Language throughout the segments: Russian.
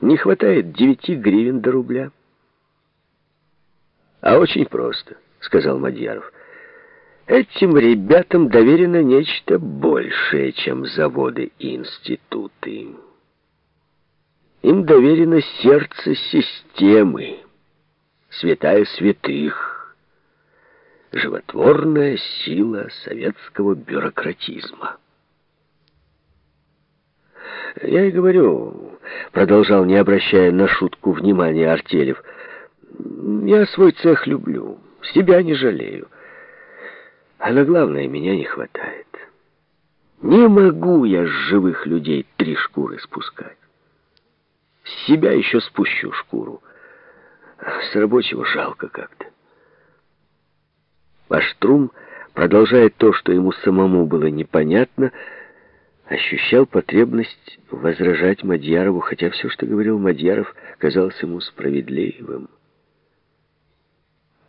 Не хватает девяти гривен до рубля. А очень просто, сказал Мадьяров. Этим ребятам доверено нечто большее, чем заводы и институты. Им доверено сердце системы, святая святых, животворная сила советского бюрократизма. Я и говорю, продолжал, не обращая на шутку внимания Артелев, я свой цех люблю, себя не жалею. А на главное, меня не хватает. Не могу я с живых людей три шкуры спускать. С себя еще спущу шкуру. С рабочего жалко как-то. А Штрум, продолжая то, что ему самому было непонятно, ощущал потребность возражать Мадьярову, хотя все, что говорил Мадьяров, казалось ему справедливым.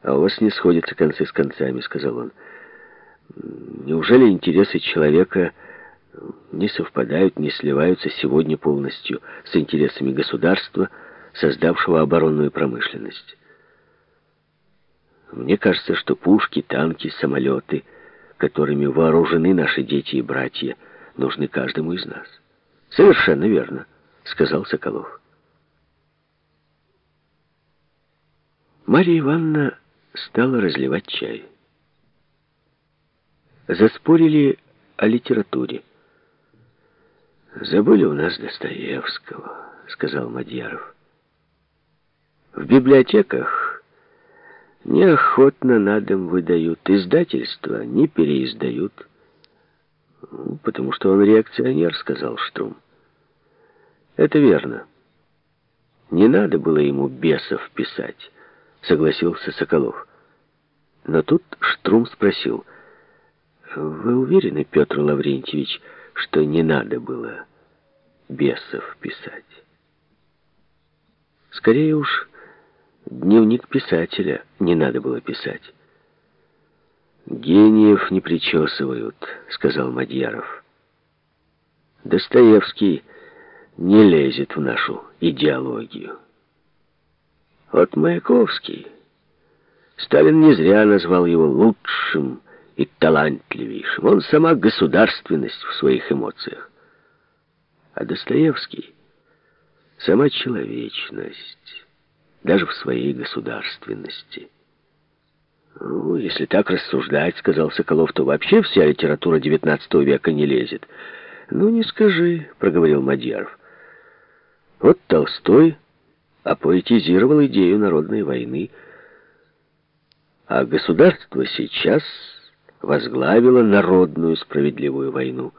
«А у вас не сходятся концы с концами», — сказал он. «Неужели интересы человека не совпадают, не сливаются сегодня полностью с интересами государства, создавшего оборонную промышленность?» Мне кажется, что пушки, танки, самолеты, которыми вооружены наши дети и братья — нужны каждому из нас. Совершенно верно, сказал Соколов. Марья Ивановна стала разливать чай. Заспорили о литературе. «Забыли у нас Достоевского», — сказал Мадьяров. «В библиотеках неохотно на дом выдают, издательства не переиздают». «Потому что он реакционер», — сказал Штрум. «Это верно. Не надо было ему бесов писать», — согласился Соколов. Но тут Штрум спросил, «Вы уверены, Петр Лаврентьевич, что не надо было бесов писать?» «Скорее уж, дневник писателя не надо было писать». «Гениев не причесывают», — сказал Мадьяров. «Достоевский не лезет в нашу идеологию». Вот Маяковский. Сталин не зря назвал его лучшим и талантливейшим. Он сама государственность в своих эмоциях. А Достоевский — сама человечность, даже в своей государственности. «Ну, если так рассуждать, — сказал Соколов, — то вообще вся литература XIX века не лезет». «Ну, не скажи, — проговорил Мадьяров. Вот Толстой апоэтизировал идею народной войны, а государство сейчас возглавило народную справедливую войну.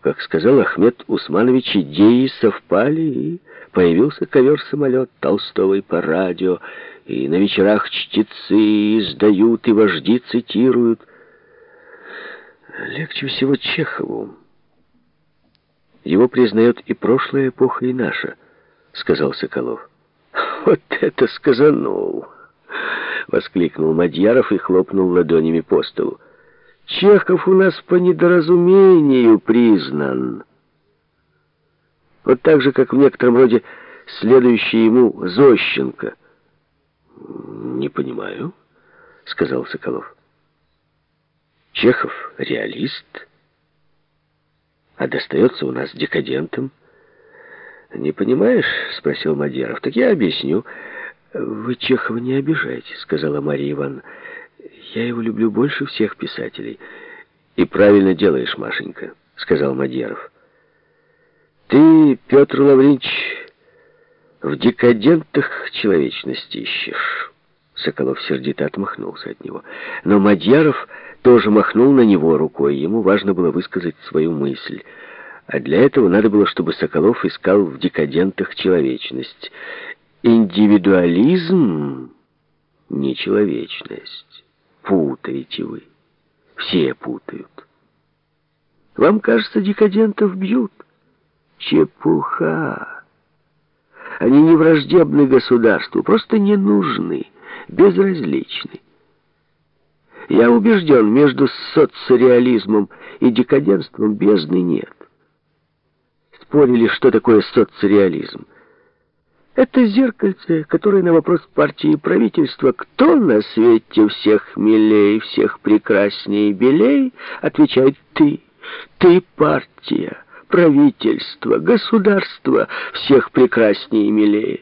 Как сказал Ахмед Усманович, идеи совпали, и появился ковер-самолет Толстого по радио, и на вечерах чтецы издают, и вожди цитируют. Легче всего Чехову. Его признает и прошлая эпоха, и наша, сказал Соколов. Вот это сказанул! Воскликнул Мадьяров и хлопнул ладонями по столу. Чехов у нас по недоразумению признан. Вот так же, как в некотором роде следующий ему Зощенко. «Не понимаю», — сказал Соколов. «Чехов — реалист, а достается у нас декадентом». «Не понимаешь?» — спросил Мадьяров. «Так я объясню». «Вы Чехова не обижайте», — сказала Мария Ивановна. «Я его люблю больше всех писателей». «И правильно делаешь, Машенька», — сказал Мадьяров. «Ты, Петр Лавренч, в декадентах человечности ищешь. Соколов сердито отмахнулся от него. Но Мадьяров тоже махнул на него рукой. Ему важно было высказать свою мысль. А для этого надо было, чтобы Соколов искал в декадентах человечность. Индивидуализм — не человечность. Путаете вы. Все путают. Вам кажется, декадентов бьют? Чепуха. Они не враждебны государству, просто не нужны, безразличны. Я убежден, между соцреализмом и декаденством бездны нет. Спорили, что такое соцреализм. Это зеркальце, которое на вопрос партии и правительства «Кто на свете всех милей, всех прекрасней и белей?» отвечает «Ты». Ты партия, правительство, государство всех прекрасней и милее.